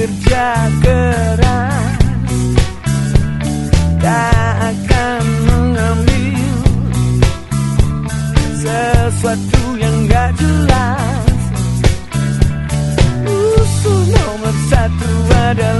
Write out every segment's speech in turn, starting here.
kerja keras Tak akan mengambil Sesuatu yang gak jelas. Musuh nomor satu adalah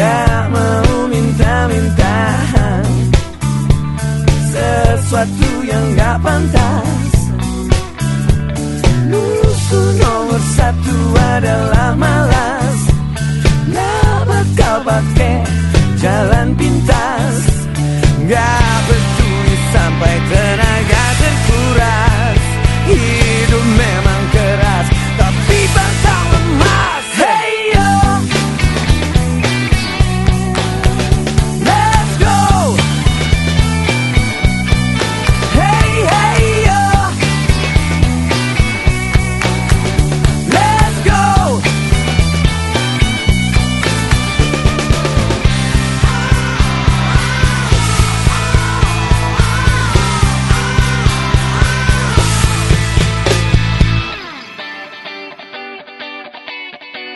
Gak mau minta-minta. Sesuatu yang gak pantas. Musuh nomor satu adalah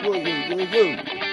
woo, woo, woo, woo.